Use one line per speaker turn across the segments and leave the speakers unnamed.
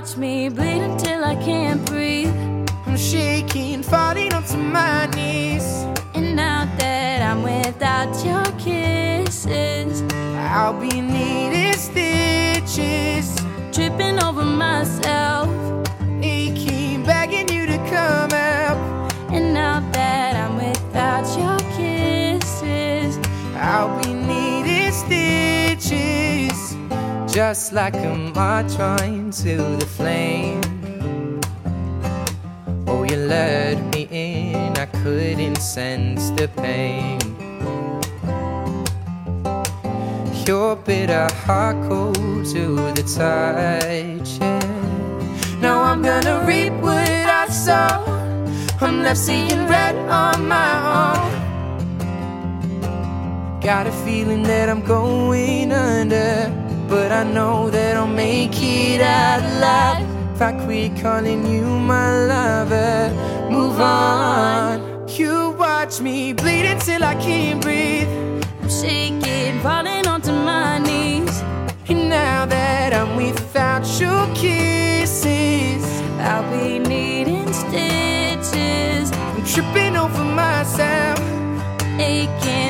Watch me bleed until I can't breathe.
I'm shaking, falling onto my knees.
And now that I'm without your kisses,
I'll be needing stitches.
tripping over myself.
Aching, begging you to come help.
And now that I'm without your kisses,
I'll be Just like a march on to the flame. Oh, you let me in, I couldn't sense the pain. Your bitter heart cold to the touch. yeah. Now I'm gonna reap what I sow. I'm left seeing red on my own. Got a feeling that I'm going under, but I know that I'll make it out alive. If I quit calling you my lover, move on. You watch me bleed until I can't breathe.
I'm shaking, falling onto my knees.
And now that I'm without your kisses,
I'll be needing stitches, I'm
tripping over myself.
aching,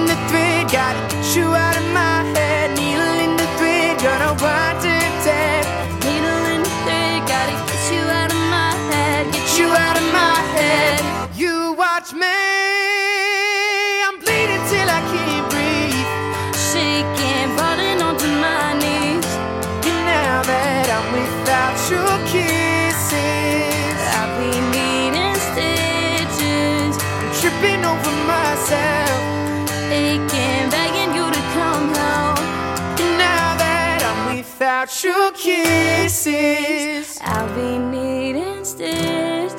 in the thread, gotta get you out of my head. Needle in the thread, gonna wind up dead.
Needle in the thread, gotta get you out of my head. Get Get you out of my head.
You watch me. I'm bleeding till I can't breathe.
Shaking, falling onto my knees.
And now that I'm without your kisses,
I'll be needing stitches.
I'm tripping over myself
aching, begging you to come home.
And now that I'm without your kisses,
I'll be needing stitches.